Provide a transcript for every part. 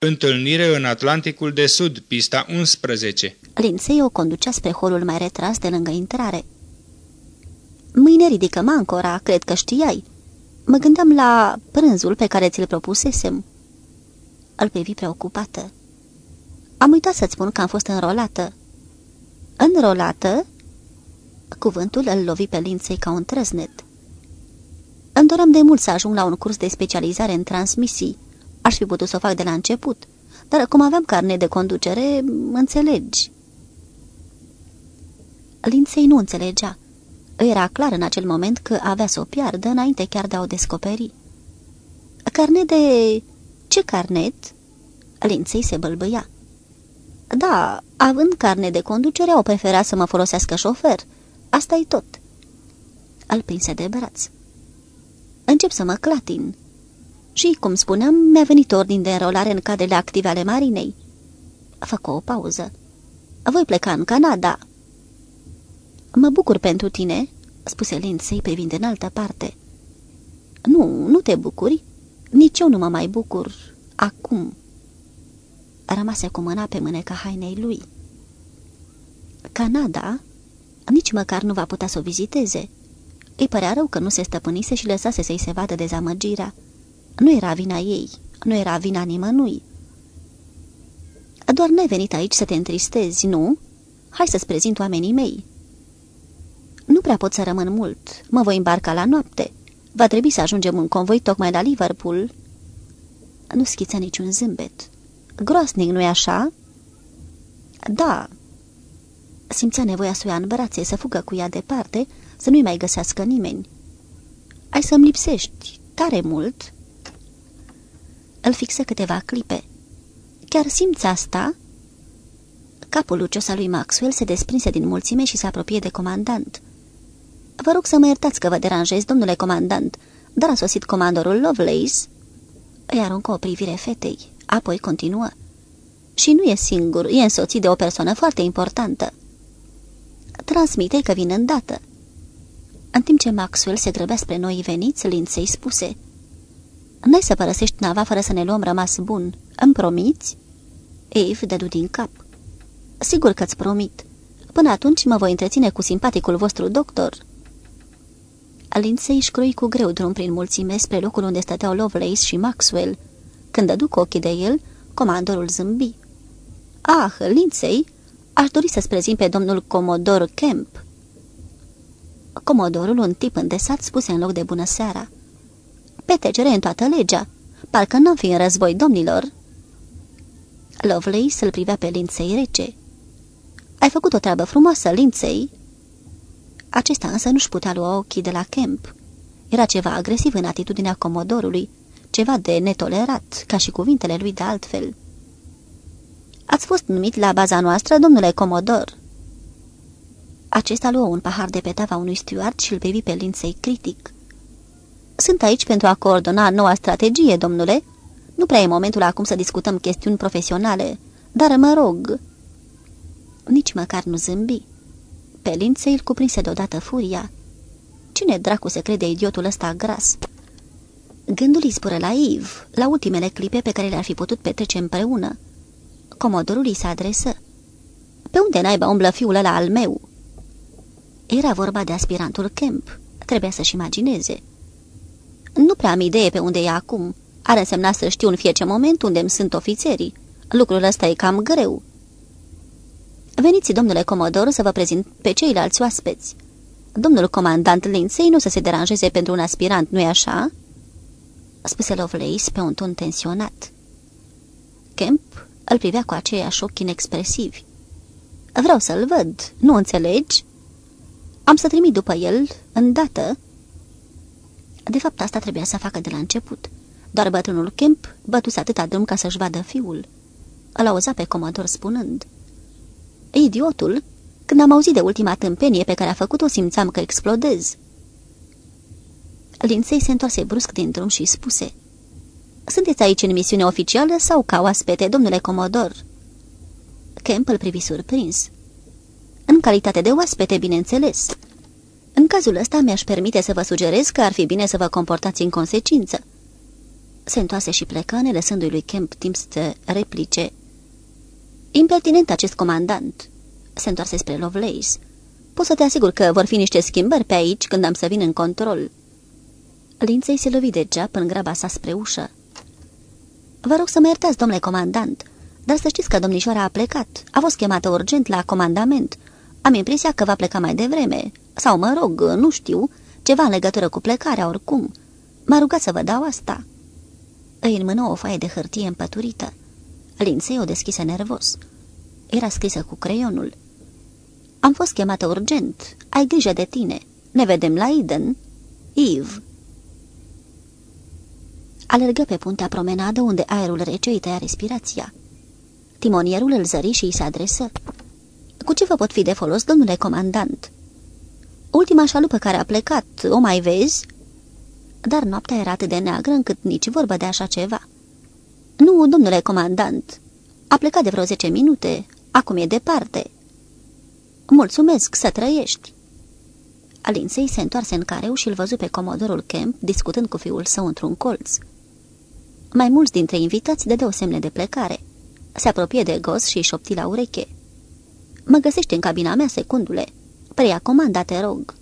Întâlnire în Atlanticul de Sud, pista 11 Linței o conducea spre holul mai retras de lângă intrare. Mâine ridică mancora, cred că știai. Mă gândeam la prânzul pe care ți-l propusesem. Îl privi preocupată. Am uitat să-ți spun că am fost înrolată. Înrolată? Cuvântul îl lovi pe linței ca un trăznet. Îmi doream de mult să ajung la un curs de specializare în transmisii. Aș fi putut să o fac de la început, dar cum aveam carne de conducere, înțelegi. Linței nu înțelegea. Era clar în acel moment că avea să o piardă înainte chiar de a o descoperi. Carnet de... ce carnet? Linței se bălbăia. Da, având carne de conducere, au preferat să mă folosească șofer. asta e tot. Îl prinse de braț. Încep să mă clatin. Și, cum spuneam, mi-a venit ordin de înrolare în cadrele active ale marinei. Fac o pauză. Voi pleca în Canada. Mă bucur pentru tine, spuse Lindsay privind în altă parte. Nu, nu te bucuri. Nici eu nu mă mai bucur. Acum. Rămase cu mâna pe mâneca hainei lui. Canada? Nici măcar nu va putea să o viziteze. Îi părea rău că nu se stăpânise și lăsase să-i se vadă dezamăgirea. Nu era vina ei, nu era vina nimănui. Doar n-ai venit aici să te întristezi, nu? Hai să-ți prezint oamenii mei." Nu prea pot să rămân mult. Mă voi îmbarca la noapte. Va trebui să ajungem în convoi tocmai la Liverpool." Nu schiță niciun zâmbet. Groasnic, nu-i așa?" Da." Simțea nevoia să o ia în brațe, să fugă cu ea departe, să nu-i mai găsească nimeni. Ai să-mi lipsești tare mult?" Îl fixă câteva clipe. Chiar simți asta?" Capul lucios al lui Maxwell se desprinse din mulțime și se apropie de comandant. Vă rog să mă iertați că vă deranjez, domnule comandant, dar a sosit comandorul Lovelace." Îi aruncă o privire fetei, apoi continuă. Și nu e singur, e însoțit de o persoană foarte importantă." Transmite că vin îndată." În timp ce Maxwell se grăbea spre noi veniți, Lindsay spuse N-ai să părăsești nava fără să ne luăm rămas bun. Îmi promiți?" Eve dădu din cap. Sigur că-ți promit. Până atunci mă voi întreține cu simpaticul vostru doctor." Lindsay își croi cu greu drum prin mulțime spre locul unde stăteau Lovelace și Maxwell. Când dădu ochii de el, comandorul zâmbi. Ah, Lindsay, aș dori să-ți prezint pe domnul Comodor Kemp." Comodorul, un tip îndesat, spuse în loc de bună seara. Petecere în toată legea. Parcă n-am fi în război, domnilor." Lovelace îl privea pe Lindsay rece. Ai făcut o treabă frumoasă, Lindsay." Acesta însă nu-și putea lua ochii de la Kemp. Era ceva agresiv în atitudinea comodorului, ceva de netolerat, ca și cuvintele lui de altfel. Ați fost numit la baza noastră, domnule comodor." Acesta luă un pahar de pe tava unui steward și îl privi pe Lindsay critic. Sunt aici pentru a coordona noua strategie, domnule. Nu prea e momentul acum să discutăm chestiuni profesionale, dar mă rog... Nici măcar nu zâmbi. Pe Lindsay îl cuprinse deodată furia. Cine dracu se crede idiotul ăsta gras? Gândul îi spură la Iv, la ultimele clipe pe care le-ar fi putut petrece împreună. Comodorul îi se adresă. Pe unde naiba umblă fiul ăla al meu?" Era vorba de aspirantul Kemp. Trebuia să-și imagineze. Nu prea am idee pe unde e acum. Ar însemna să știu în fiecare moment unde îmi sunt ofițerii. Lucrul ăsta e cam greu. Veniți, domnule comodor, să vă prezint pe ceilalți oaspeți. Domnul comandant Lindsay nu să se deranjeze pentru un aspirant, nu-i așa?" spuse Lovelace pe un ton tensionat. Kemp îl privea cu aceiași ochi inexpresivi. Vreau să-l văd, nu înțelegi?" Am să trimit după el, îndată." De fapt, asta trebuia să facă de la început. Doar bătrânul Kemp bătuse atâta drum ca să-și vadă fiul. Îl auza pe comodor spunând. Idiotul, când am auzit de ultima tâmpenie pe care a făcut-o, simțeam că explodez." Linței se întoarse brusc din drum și spuse. Sunteți aici în misiune oficială sau ca oaspete, domnule comodor?" Kemp îl privi surprins. În calitate de oaspete, bineînțeles." În cazul ăsta mi-aș permite să vă sugerez că ar fi bine să vă comportați în consecință." Se întoarse și plecă, ne lăsându-i lui Kemp timp să replice. Impertinent acest comandant. Se întoarse spre Lovelace. Pot să te asigur că vor fi niște schimbări pe aici când am să vin în control. Linței se lovi de geap în graba sa spre ușă. Vă rog să mă iertați, domnule comandant, dar să știți că domnișoara a plecat. A fost chemată urgent la comandament. Am impresia că va pleca mai devreme. Sau, mă rog, nu știu, ceva în legătură cu plecarea, oricum. M-a rugat să vă dau asta." Îi înmână o foaie de hârtie împăturită. Linței o deschise nervos. Era scrisă cu creionul. Am fost chemată urgent. Ai grijă de tine. Ne vedem la Eden. Eve." Alergă pe puntea promenadă unde aerul rece îi tăia respirația. Timonierul îl zări și îi se adresă. Cu ce vă pot fi de folos, domnule comandant?" Ultima șalupă care a plecat, o mai vezi?" Dar noaptea era atât de neagră încât nici vorbă de așa ceva. Nu, domnule comandant, a plecat de vreo zece minute, acum e departe." Mulțumesc, să trăiești!" Alinsei se întoarse în careu și îl văzu pe comodorul Kemp discutând cu fiul său într-un colț. Mai mulți dintre invitați dădeau semne de plecare. Se apropie de Gos și șopti la ureche. Mă găsești în cabina mea, secundule. Preia comanda, te rog."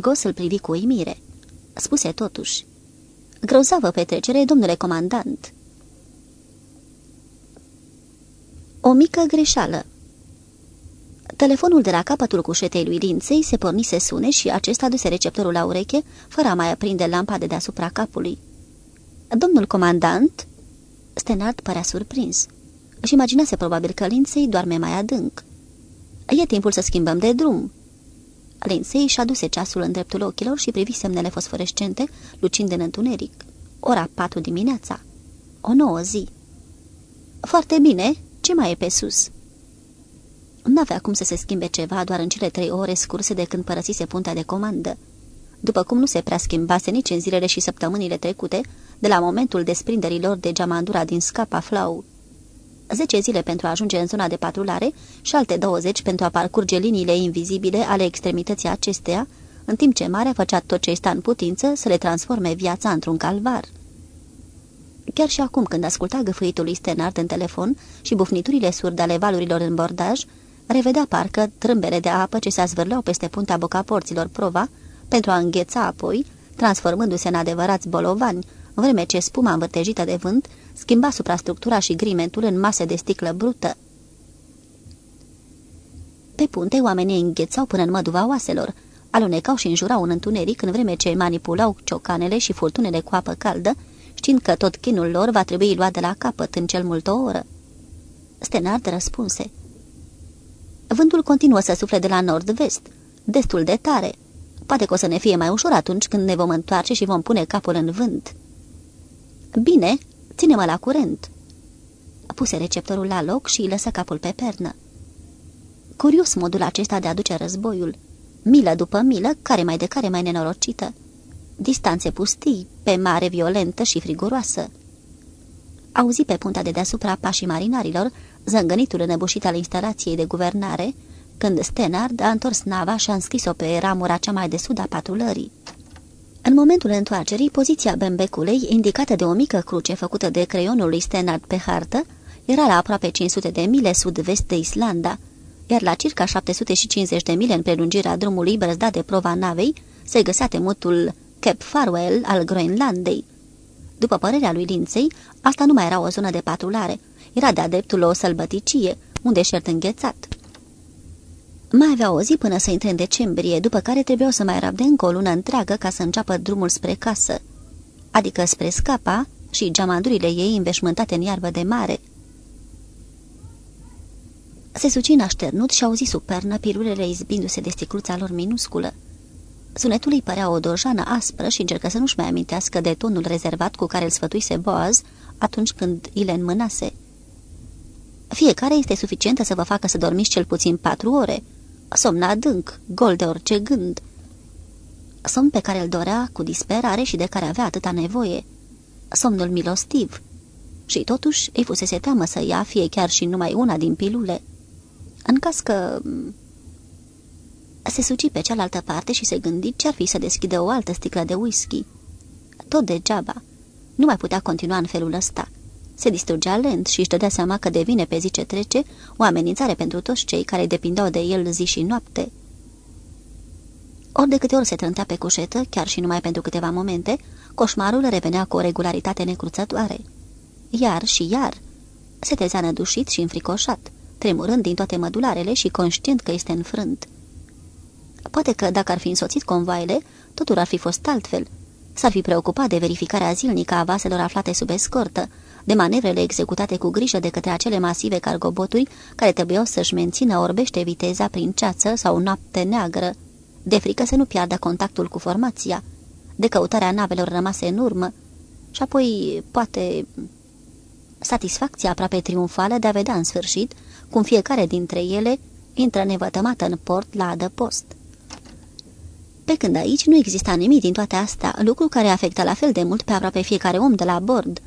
Gos îl privi cu uimire. Spuse totuși. Grozavă petrecere, domnule comandant." O mică greșeală. Telefonul de la capătul cușetei lui Linței se porni să sune și acesta duse receptorul la ureche, fără a mai aprinde lampa de deasupra capului. Domnul comandant?" Stenard părea surprins. Își imaginase probabil că Linței doarme mai adânc. E timpul să schimbăm de drum." Linței și-a duse ceasul în dreptul ochilor și privi semnele fosforescente, lucind în întuneric. Ora patru dimineața. O nouă zi. Foarte bine. Ce mai e pe sus?" N-avea cum să se schimbe ceva doar în cele trei ore scurse de când părăsise puntea de comandă. După cum nu se prea schimbase nici în zilele și săptămânile trecute, de la momentul desprinderilor de geamandura din scapa Flau. Zece zile pentru a ajunge în zona de patrulare și alte 20 pentru a parcurge liniile invizibile ale extremității acesteia, în timp ce Marea făcea tot ce sta în putință să le transforme viața într-un calvar. Chiar și acum, când asculta găfâitul lui Stenard în telefon și bufniturile surde ale valurilor în bordaj, revedea parcă trâmbere de apă ce se zvârleau peste puntea bocaporților prova, pentru a îngheța apoi, transformându-se în adevărați bolovani, în vreme ce spuma învârtejită de vânt schimba suprastructura și grimentul în mase de sticlă brută. Pe punte, oamenii înghețau până în măduva oaselor, alunecau și înjurau în întuneric în vreme ce manipulau ciocanele și furtunele cu apă caldă, știind că tot chinul lor va trebui luat de la capăt în cel mult o oră. Stenard răspunse. Vântul continuă să sufle de la nord-vest, destul de tare. Poate că o să ne fie mai ușor atunci când ne vom întoarce și vom pune capul în vânt. Bine, ține-mă la curent." Puse receptorul la loc și îi lăsă capul pe pernă. Curios modul acesta de a duce războiul. Milă după milă, care mai de care mai nenorocită. Distanțe pustii, pe mare violentă și friguroasă. Auzi pe punta de deasupra pașii marinarilor, zângănitul înăbușit al instalației de guvernare, când Stenard a întors nava și a înscris-o pe ramura cea mai de sud a patrulării. În momentul întoarcerii, poziția Bembecului, indicată de o mică cruce făcută de creionul lui Stenard pe hartă, era la aproape 500 de mile sud-vest de Islanda, iar la circa 750 de mile în prelungirea drumului brăzdat de prova navei, se găsea temutul Cape Farewell al Groenlandei. După părerea lui Linței, asta nu mai era o zonă de patrulare, era de-a dreptul o sălbăticie, un deșert înghețat. Mai avea o zi până să intre în decembrie, după care trebuiau să mai rabde încă o lună întreagă ca să înceapă drumul spre casă, adică spre scapa și geamandurile ei înveșmântate în iarbă de mare. Se suci așternut și auzi sub pernă pirulele izbindu-se de sticluța lor minusculă. Sunetul îi părea o dojană aspră și încercă să nu-și mai amintească de tonul rezervat cu care îl sfătuise Boaz atunci când îi le înmânase. Fiecare este suficientă să vă facă să dormiți cel puțin patru ore, somn adânc, gol de orice gând. Somn pe care îl dorea cu disperare și de care avea atâta nevoie. Somnul milostiv. Și totuși îi fusese teamă să ia fie chiar și numai una din pilule. În caz că... Se suci pe cealaltă parte și se gândi ce-ar fi să deschidă o altă sticlă de whisky. Tot degeaba. Nu mai putea continua în felul ăsta. Se distrugea lent și își dădea seama că devine pe zi ce trece o amenințare pentru toți cei care depindeau de el zi și noapte. Ori de câte ori se trântea pe cușetă, chiar și numai pentru câteva momente, coșmarul revenea cu o regularitate necruțătoare. Iar și iar se trezea nădușit și înfricoșat, tremurând din toate mădularele și conștient că este înfrânt. Poate că, dacă ar fi însoțit convoaiele, totul ar fi fost altfel. S-ar fi preocupat de verificarea zilnică a vaselor aflate sub escortă, de manevrele executate cu grijă de către acele masive cargoboturi care trebuiau să-și mențină orbește viteza prin ceață sau noapte neagră, de frică să nu piardă contactul cu formația, de căutarea navelor rămase în urmă, și apoi, poate, satisfacția aproape triumfală de a vedea în sfârșit cum fiecare dintre ele intră nevătămată în port la adăpost. Pe când aici nu exista nimic din toate astea, lucru care afecta la fel de mult pe aproape fiecare om de la bord.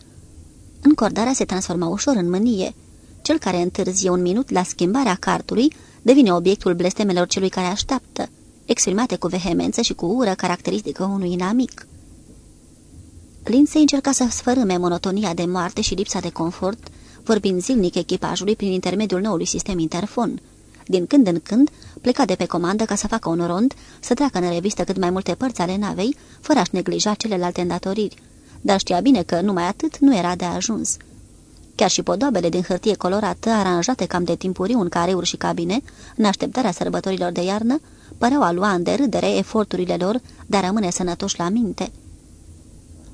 Încordarea se transforma ușor în mânie. Cel care întârzie un minut la schimbarea cartului devine obiectul blestemelor celui care așteaptă, exprimate cu vehemență și cu ură caracteristică unui inamic. Lindsay încerca să sfărâme monotonia de moarte și lipsa de confort, vorbind zilnic echipajului prin intermediul noului sistem interfon. Din când în când, pleca de pe comandă ca să facă un rond, să treacă în revistă cât mai multe părți ale navei, fără a-și neglija celelalte îndatoriri, dar știa bine că numai atât nu era de ajuns. Chiar și podobele din hârtie colorată, aranjate cam de timpuriu în careuri și cabine, în așteptarea sărbătorilor de iarnă, păreau a lua în derâdere eforturile lor de a rămâne sănătoși la minte.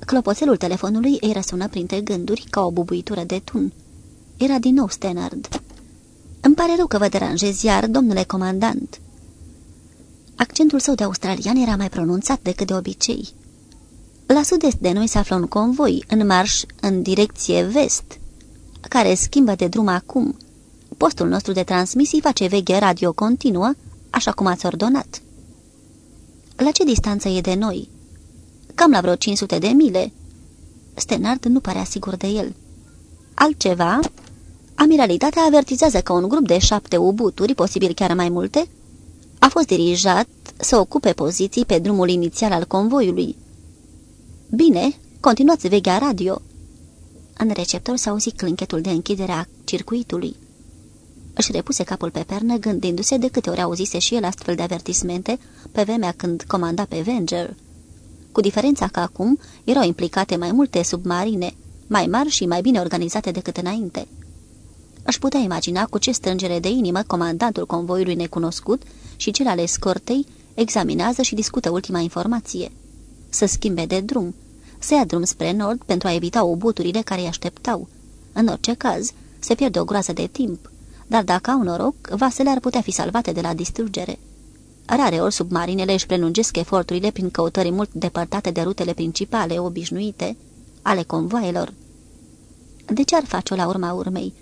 Clopoțelul telefonului îi răsună printre gânduri ca o bubuitură de tun. Era din nou Stenard. Îmi pare rău că vă deranjez iar, domnule comandant." Accentul său de australian era mai pronunțat decât de obicei. La sud-est de noi se află un convoi, în marș în direcție vest, care schimbă de drum acum. Postul nostru de transmisii face veghe radio continuă, așa cum ați ordonat. La ce distanță e de noi?" Cam la vreo 500 de mile." Stenard nu părea sigur de el. Altceva?" Amiralitatea avertizează că un grup de șapte ubuturi, posibil chiar mai multe, a fost dirijat să ocupe poziții pe drumul inițial al convoiului. Bine, continuați vechea radio." În receptor s-a auzit clinchetul de închidere a circuitului. Își repuse capul pe pernă, gândindu-se de câte ori auzise și el astfel de avertismente pe vremea când comanda pe Venger. Cu diferența că acum erau implicate mai multe submarine, mai mari și mai bine organizate decât înainte. Își putea imagina cu ce strângere de inimă comandantul convoiului necunoscut și cel ale scortei examinează și discută ultima informație. Să schimbe de drum, să ia drum spre nord pentru a evita obuturile care îi așteptau. În orice caz, se pierde o groază de timp, dar dacă au noroc, vasele ar putea fi salvate de la distrugere. Rare ori submarinele își prelungesc eforturile prin căutări mult depărtate de rutele principale obișnuite ale convoaielor. De ce ar face-o la urma urmei?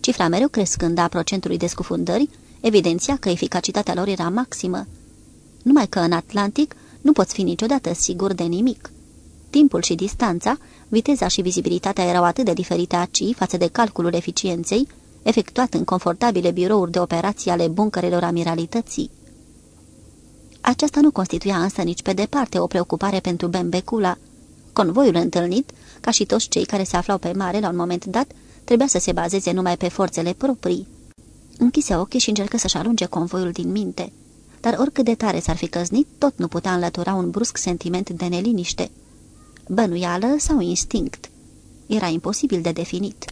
Cifra mereu crescând a procentului de scufundări evidenția că eficacitatea lor era maximă. Numai că în Atlantic nu poți fi niciodată sigur de nimic. Timpul și distanța, viteza și vizibilitatea erau atât de diferite aci față de calculul eficienței, efectuat în confortabile birouri de operații ale buncărelor amiralității. Aceasta nu constituia însă nici pe departe o preocupare pentru Bembecula. Convoiul întâlnit, ca și toți cei care se aflau pe mare la un moment dat, trebuia să se bazeze numai pe forțele proprii. Închise ochii și încercă să-și arunce convoiul din minte. Dar oricât de tare s-ar fi căznit, tot nu putea înlătura un brusc sentiment de neliniște. Bănuială sau instinct? Era imposibil de definit.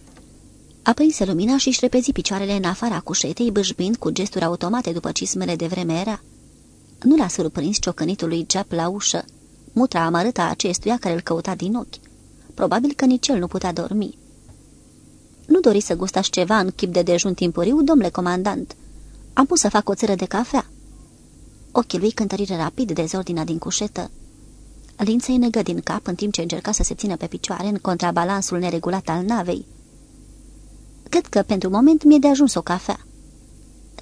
Aprinse lumina și-și repezi picioarele în afara cușetei, bâșbind cu gesturi automate după cismele de vreme era. Nu l-a surprins ciocănitul lui Jap la ușă, mutra amărâtă a acestuia care îl căuta din ochi. Probabil că nici el nu putea dormi. Nu dori să gustați ceva în chip de dejun timpuriu, domnule comandant. Am pus să fac o țără de cafea." Ochii lui cântărire rapid dezordinea din cușetă. Linței negă din cap în timp ce încerca să se țină pe picioare în contrabalansul neregulat al navei. Cred că pentru moment mi-e de ajuns o cafea."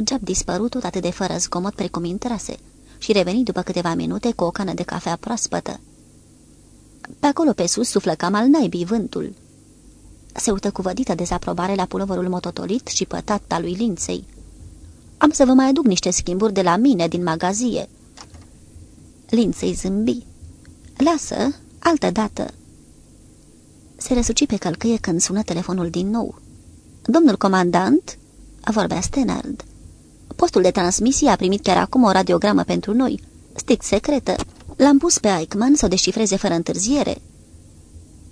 Jab dispărut tot atât de fără zgomot precum intrase și reveni după câteva minute cu o cană de cafea proaspătă. Pe acolo pe sus suflă cam al naibii vântul. Se uită cu vădită dezaprobare la pulovărul mototolit și pătat al lui Linței. Am să vă mai aduc niște schimburi de la mine din magazie." Linței zâmbi. Lasă, altă dată." Se răsuci pe călcăie când sună telefonul din nou. Domnul comandant?" vorbea Stenard. Postul de transmisie a primit chiar acum o radiogramă pentru noi, strict secretă. L-am pus pe Eichmann să o descifreze fără întârziere."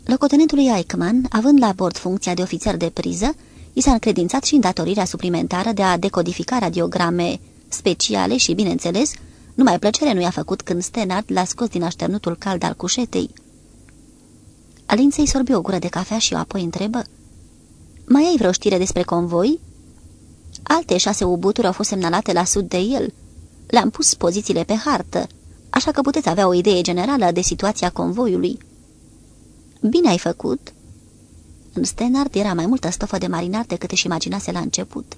Locotenentului Eichmann, având la bord funcția de ofițer de priză, i s-a încredințat și îndatorirea suplimentară de a decodifica radiograme speciale și, bineînțeles, numai plăcere nu i-a făcut când Stenard l-a scos din așternutul cald al cușetei. Alinței sorbi o gură de cafea și o apoi întrebă. Mai ai vreo știre despre convoi?" Alte șase ubuturi au fost semnalate la sud de el. Le-am pus pozițiile pe hartă, așa că puteți avea o idee generală de situația convoiului." Bine ai făcut." În Stenard era mai multă stofă de marinar decât își imaginase la început.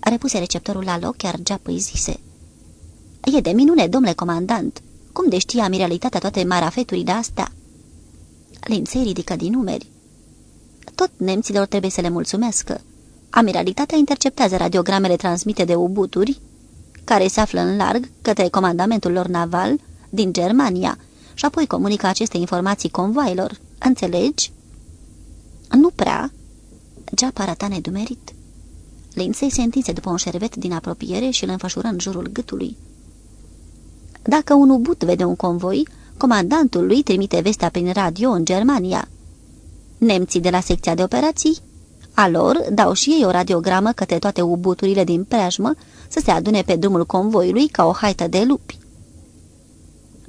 Repuse receptorul la loc, chiar Geap îi zise. E de minune, domnule comandant. Cum de știa amiralitatea toate marafeturile astea?" Linței ridică din numeri. Tot nemților trebuie să le mulțumească. Amiralitatea interceptează radiogramele transmite de ubuturi, care se află în larg către comandamentul lor naval din Germania și apoi comunică aceste informații convoailor. Înțelegi? Nu prea. Geap arăta nedumerit. Linței se întinse după un șervet din apropiere și îl înfășură în jurul gâtului. Dacă un ubut vede un convoi, comandantul lui trimite vestea prin radio în Germania. Nemții de la secția de operații a lor dau și ei o radiogramă către toate ubuturile din preajmă să se adune pe drumul convoiului ca o haită de lupi.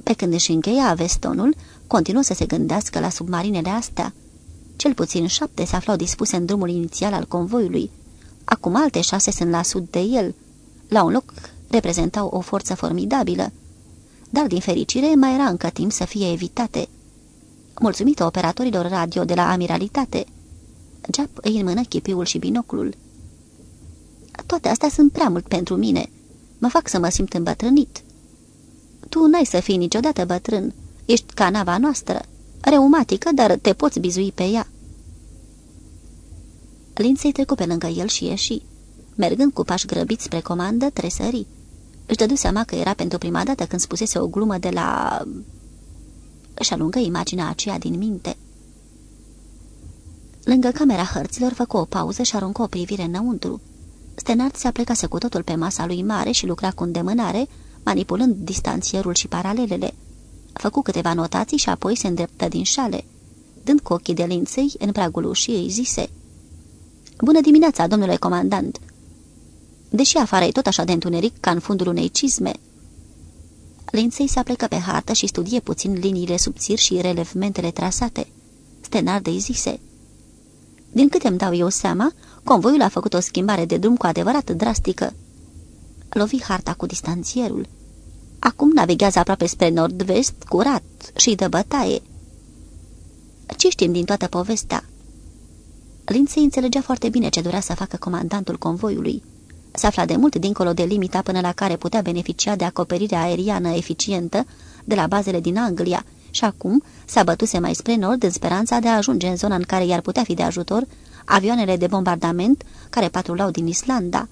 Pe când își încheia vestonul, continuă să se gândească la submarinele astea. Cel puțin șapte se aflau dispuse în drumul inițial al convoiului. Acum alte șase sunt la sud de el. La un loc reprezentau o forță formidabilă. Dar, din fericire, mai era încă timp să fie evitate. Mulțumită operatorilor radio de la Amiralitate, Jap îi înmână chipiul și binoclul. Toate astea sunt prea mult pentru mine. Mă fac să mă simt îmbătrânit. Tu n-ai să fii niciodată bătrân. Ești ca nava noastră. Reumatică, dar te poți bizui pe ea. Linței trecu pe lângă el și ieși. Mergând cu pași grăbiți spre comandă, tresării. Își dădu seama că era pentru prima dată când spusese o glumă de la... Își alungă imaginea aceea din minte. Lângă camera hărților făcu o pauză și aruncă o privire înăuntru. Stenard se aplecase cu totul pe masa lui mare și lucra cu îndemânare, manipulând distanțierul și paralelele. Făcu câteva notații și apoi se îndreptă din șale. Dând cu ochii de linței, în pragul ușii îi zise Bună dimineața, domnule comandant!" Deși afară e tot așa de întuneric ca în fundul unei cizme." Linței se aplecă pe hartă și studie puțin liniile subțiri și relevmentele trasate. Stenard îi zise din câte îmi dau eu seama, convoiul a făcut o schimbare de drum cu adevărat drastică. Lovi harta cu distanțierul. Acum navighează aproape spre nord-vest, curat și de bătaie. Ce știm din toată povestea? Lindsay înțelegea foarte bine ce dorea să facă comandantul convoiului. Se afla de mult dincolo de limita până la care putea beneficia de acoperire aeriană eficientă de la bazele din Anglia și acum s-a bătuse mai spre nord în speranța de a ajunge în zona în care i-ar putea fi de ajutor avioanele de bombardament care patrulau din Islanda.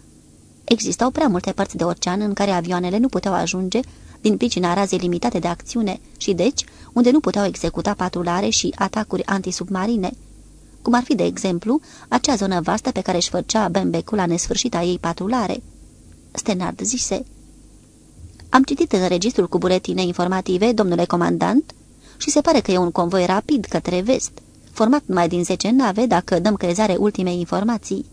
Existau prea multe părți de ocean în care avioanele nu puteau ajunge din pricina razei limitate de acțiune și deci unde nu puteau executa patrulare și atacuri antisubmarine, cum ar fi, de exemplu, acea zonă vastă pe care își făcea Bembecul la nesfârșita ei patrulare. Stenard zise, Am citit în registrul cu buletine informative, domnule comandant, și se pare că e un convoi rapid către vest, format numai din 10 nave, dacă dăm crezare ultimei informații.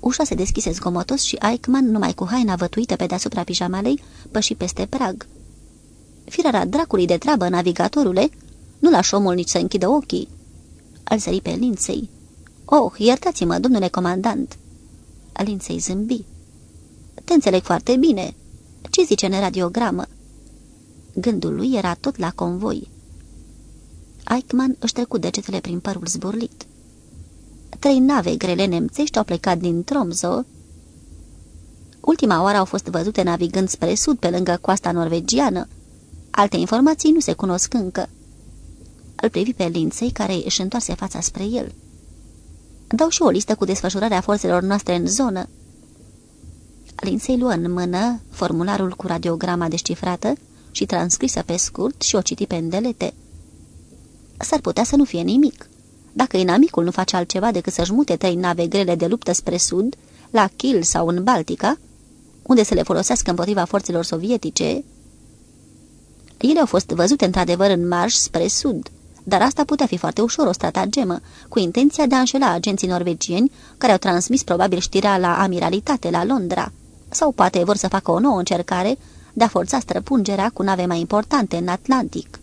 Ușa se deschise zgomotos și Eichmann, numai cu haina vătuită pe deasupra pijamalei, păși peste prag. Firara dracului de treabă, navigatorule, nu lași omul nici să închidă ochii. Al sări pe Linței. Oh, iertați-mă, domnule comandant!" Linței zâmbi. Te înțeleg foarte bine. Ce zice în radiogramă?" Gândul lui era tot la convoi. Eichmann își trecu degetele prin părul zburlit. Trei nave grele nemțești au plecat din Tromso. Ultima oară au fost văzute navigând spre sud pe lângă coasta norvegiană. Alte informații nu se cunosc încă. Îl privi pe Linței, care își întoarse fața spre el. Dau și o listă cu desfășurarea forțelor noastre în zonă. Linței luă în mână formularul cu radiograma descifrată și transcrisă pe scurt și o citi pe îndelete. S-ar putea să nu fie nimic. Dacă inamicul nu face altceva decât să-și mute trei nave grele de luptă spre sud, la Kiel sau în Baltica, unde să le folosească împotriva forțelor sovietice, ele au fost văzute într-adevăr în marș spre sud, dar asta putea fi foarte ușor o stratagemă, cu intenția de a înșela agenții norvegieni care au transmis probabil știrea la amiralitate la Londra, sau poate vor să facă o nouă încercare de a forța străpungerea cu nave mai importante în Atlantic.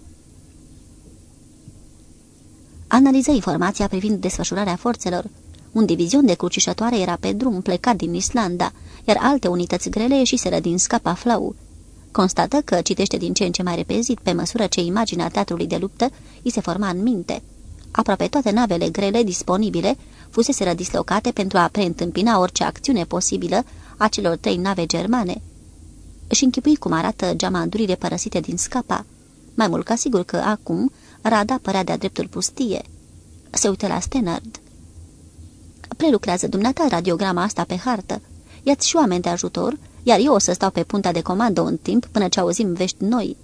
Analiză informația privind desfășurarea forțelor. Un divizion de crucișătoare era pe drum plecat din Islanda, iar alte unități grele ieșiseră din scapa Flau. Constată că citește din ce în ce mai repezit pe măsură ce imaginea teatrului de luptă îi se forma în minte. Aproape toate navele grele disponibile fuseseră dislocate pentru a preîntâmpina orice acțiune posibilă a celor trei nave germane. Își închipui cum arată geamandurile părăsite din scapa. Mai mult ca sigur că acum Rada părea de-a dreptul pustie. Se uită la Stenard. Prelucrează dumneata radiograma asta pe hartă. Ia-ți și oameni de ajutor, iar eu o să stau pe punta de comandă un timp până ce auzim vești noi."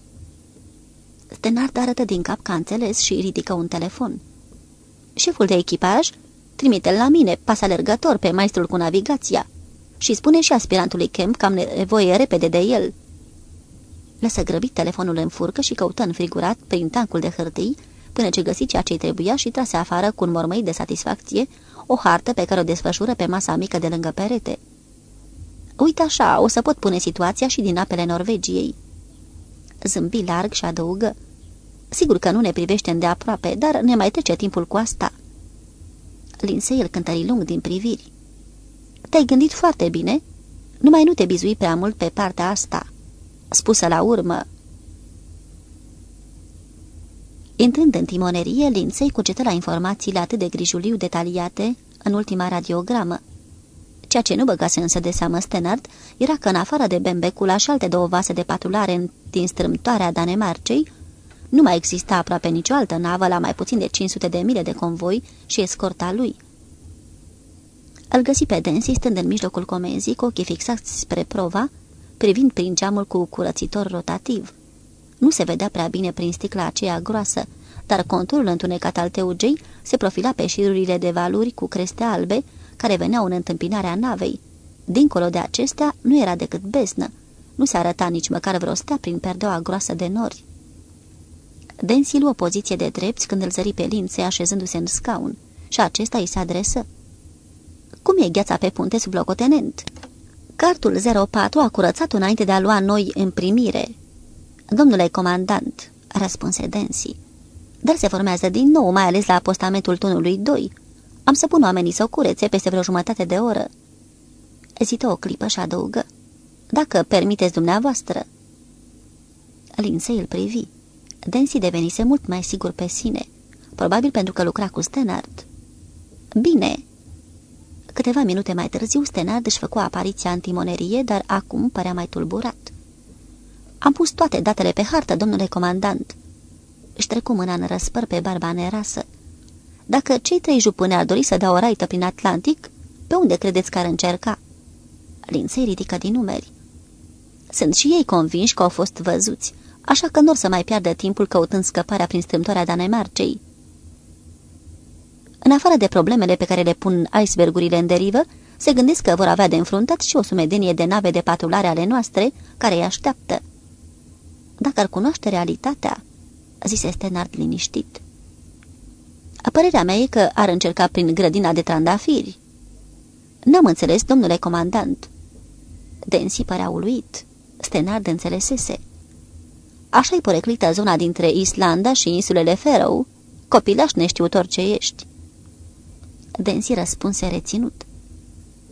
Stenard arătă din cap că a înțeles și ridică un telefon. Șeful de echipaj? Trimite-l la mine, pas alergător pe maestrul cu navigația. Și spune și aspirantului Kemp că am nevoie repede de el." Lăsă grăbit telefonul în furcă și căută înfrigurat prin tancul de hârtii, până ce găsi ceea ce trebuia și trase afară cu un mormăi de satisfacție o hartă pe care o desfășură pe masa mică de lângă perete. Uite așa, o să pot pune situația și din apele Norvegiei." Zâmbi larg și adăugă. Sigur că nu ne privește îndeaproape, dar ne mai trece timpul cu asta." Linse el cântării lung din priviri. Te-ai gândit foarte bine? Numai nu te bizui prea mult pe partea asta." spusă la urmă. Intrând în timonerie, Linței cugetă la informațiile atât de grijuliu detaliate în ultima radiogramă. Ceea ce nu băgase însă de seamă Stenard era că în afară de Bembecula și alte două vase de patrulare din strâmtoarea Danemarcei, nu mai exista aproape nicio altă navă la mai puțin de 500 de mile de convoi și escorta lui. Îl găsi pe Densi stând în mijlocul comenzii cu ochii fixați spre prova, privind prin geamul cu curățitor rotativ. Nu se vedea prea bine prin sticla aceea groasă, dar conturul întunecat al teugei se profila pe șirurile de valuri cu creste albe, care veneau în întâmpinarea navei. Dincolo de acestea nu era decât beznă. Nu se arăta nici măcar vreo stea prin perdeaua groasă de nori. Densi luă poziție de drept când îl zări pe lințe așezându-se în scaun și acesta îi se adresă. Cum e gheața pe punte sub locotenent?" Cartul 04 a curățat înainte de a lua noi în primire." Domnule comandant," răspunse Densi, dar se formează din nou, mai ales la apostamentul tunului 2. Am să pun oamenii să o curețe peste vreo jumătate de oră." Ezită o clipă și adăugă. Dacă permiteți dumneavoastră." Linsei îl privi. Densi devenise mult mai sigur pe sine, probabil pentru că lucra cu Stenard. Bine," Câteva minute mai târziu, Stenard își făcu apariția în timonerie, dar acum părea mai tulburat. Am pus toate datele pe hartă, domnule comandant." Își trecu mâna în răspăr pe barba nerasă. Dacă cei trei jupâne ar dori să dea o raită prin Atlantic, pe unde credeți că ar încerca?" Linței ridică din numeri. Sunt și ei convinși că au fost văzuți, așa că nu or să mai piardă timpul căutând scăparea prin strâmtoarea Danemarcei. În afară de problemele pe care le pun icebergurile în derivă, se gândesc că vor avea de înfruntat și o sumedenie de nave de patrulare ale noastre care îi așteaptă. Dacă ar cunoaște realitatea, zise Stenard liniștit. Părerea mea e că ar încerca prin grădina de trandafiri. N-am înțeles, domnule comandant. Densi părea uluit. Stenard înțelesese. Așa-i poreclită zona dintre Islanda și insulele Faroe, copilaș neștiutor ce ești. Densi răspunse reținut.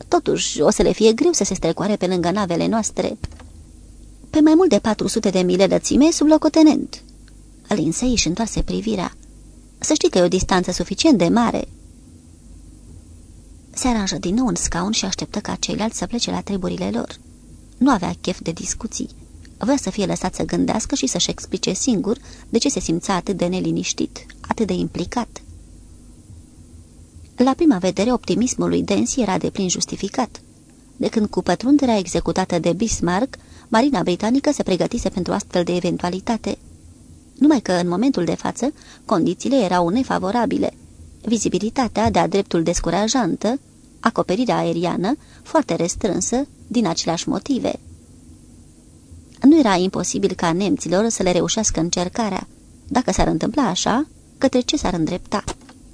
Totuși, o să le fie greu să se strecoare pe lângă navele noastre. Pe mai mult de 400 de mile lățime sub locotenent. Linsei își întoarse privirea. Să știi că e o distanță suficient de mare. Se aranjă din nou în scaun și așteptă ca ceilalți să plece la treburile lor. Nu avea chef de discuții. Vrea să fie lăsat să gândească și să-și explice singur de ce se simța atât de neliniștit, atât de implicat. La prima vedere, optimismul lui Densi era de plin justificat. De când cu pătrunderea executată de Bismarck, Marina Britanică se pregătise pentru astfel de eventualitate. Numai că, în momentul de față, condițiile erau nefavorabile. Vizibilitatea de-a dreptul descurajantă, acoperirea aeriană, foarte restrânsă, din aceleași motive. Nu era imposibil ca nemților să le reușească încercarea. Dacă s-ar întâmpla așa, către ce s-ar îndrepta?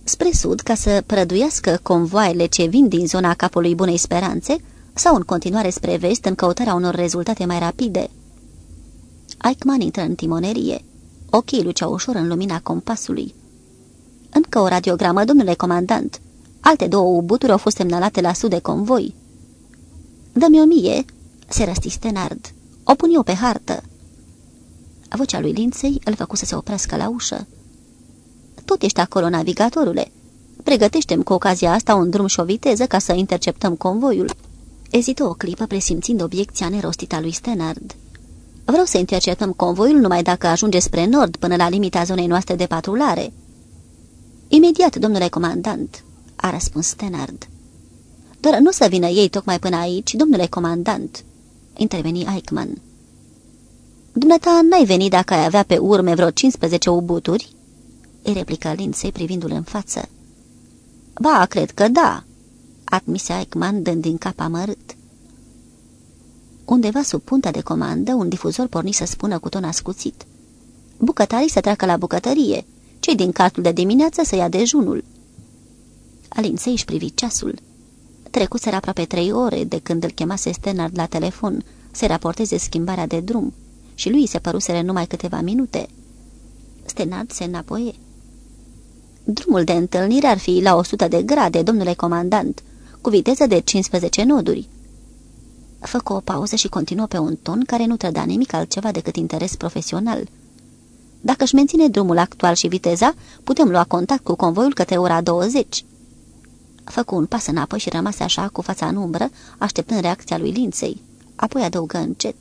Spre sud, ca să prăduiască convoaiele ce vin din zona capului Bunei Speranțe, sau în continuare spre vest în căutarea unor rezultate mai rapide. Eichmann intră în timonerie. Ochii luceau ușor în lumina compasului. Încă o radiogramă, domnule comandant. Alte două ubuturi au fost semnalate la sud de convoi. Dă-mi o mie, se răsti Stenard. O pun eu pe hartă. Vocea lui Linței îl făcu să se oprească la ușă. Tot ești acolo, navigatorule. Pregătește-mi cu ocazia asta un drum și o viteză ca să interceptăm convoiul. Ezită o clipă presimțind obiecția nerostită a lui Stenard. Vreau să interceptăm convoiul numai dacă ajunge spre nord până la limita zonei noastre de patrulare. Imediat, domnule comandant, a răspuns Stenard. Dar nu să vină ei tocmai până aici, domnule comandant, interveni Eichmann. Dumneata n-ai venit dacă ai avea pe urme vreo 15 ubuturi? îi replică Lindsay privindu-l în față. Ba, cred că da, admise Eichmann dând din cap amărât. Undeva sub punta de comandă, un difuzor porni să spună cu ton ascuțit. Bucătarii să treacă la bucătărie, cei din cartul de dimineață să ia dejunul. Alinței își privi ceasul. Trecuseră aproape trei ore de când îl chemase Stenard la telefon să raporteze schimbarea de drum și lui se păruseră numai câteva minute. Stenard se înapoie. Drumul de întâlnire ar fi la 100 de grade, domnule comandant, cu viteză de 15 noduri. Făcă o pauză și continuă pe un ton care nu trăda nimic altceva decât interes profesional. Dacă își menține drumul actual și viteza, putem lua contact cu convoiul către ora 20. Făcu un pas înapoi și rămase așa, cu fața în umbră, așteptând reacția lui Linței. Apoi adăugă încet.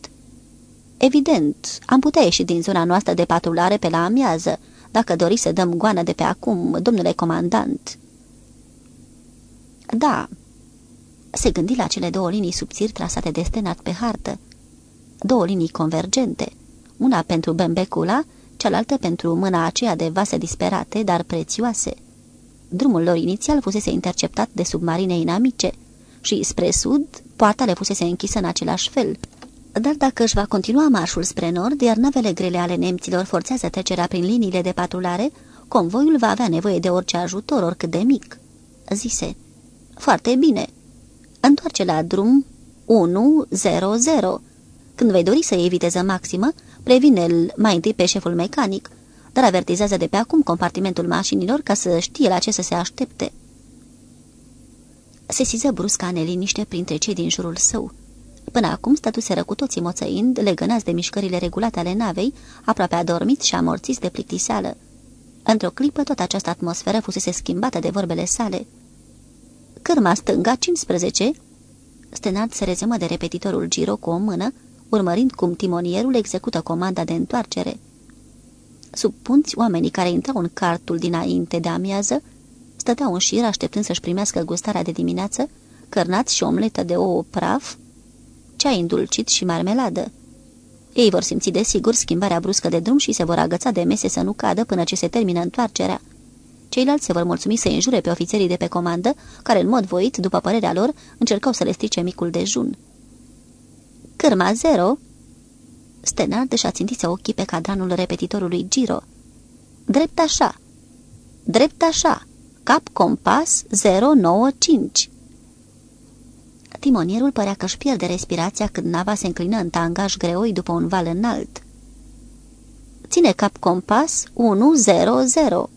Evident, am putea ieși din zona noastră de patrulare pe la amiază, dacă doriți să dăm goană de pe acum, domnule comandant." Da." Se gândi la cele două linii subțiri trasate de stenat pe hartă. Două linii convergente, una pentru Bembecula, cealaltă pentru mâna aceea de vase disperate, dar prețioase. Drumul lor inițial fusese interceptat de submarine inamice și, spre sud, poarta le fusese închisă în același fel – dar dacă își va continua marșul spre nord, iar navele grele ale nemților forțează trecerea prin liniile de patrulare, convoiul va avea nevoie de orice ajutor, oricât de mic. Zise, foarte bine. Întoarce la drum 100. Când vei dori să iei viteză maximă, previne-l mai întâi pe șeful mecanic, dar avertizează de pe acum compartimentul mașinilor ca să știe la ce să se aștepte. Se siză brusca neliniște printre cei din jurul său. Până acum stătuseră cu toții moțăind, legănați de mișcările regulate ale navei, aproape adormiți și amorțiți de plictiseală. Într-o clipă, toată această atmosferă fusese schimbată de vorbele sale. Cârma stânga 15? Stenard se rezemă de repetitorul Giro cu o mână, urmărind cum timonierul execută comanda de întoarcere. Sub punți, oamenii care intrau în cartul dinainte de amiază stăteau în șir așteptând să-și primească gustarea de dimineață, cărnați și omletă de ou praf, ceai îndulcit și marmeladă. Ei vor simți desigur schimbarea bruscă de drum și se vor agăța de mese să nu cadă până ce se termină întoarcerea. Ceilalți se vor mulțumi să înjure pe ofițerii de pe comandă, care în mod voit, după părerea lor, încercau să le strice micul dejun. Cârma zero? Stenard și-a țintit ochii pe cadranul repetitorului Giro. Drept așa. Drept așa. Cap compas 095. Timonierul părea că își pierde respirația când nava se înclină în tangaj greoi după un val înalt. Ține cap compas 100.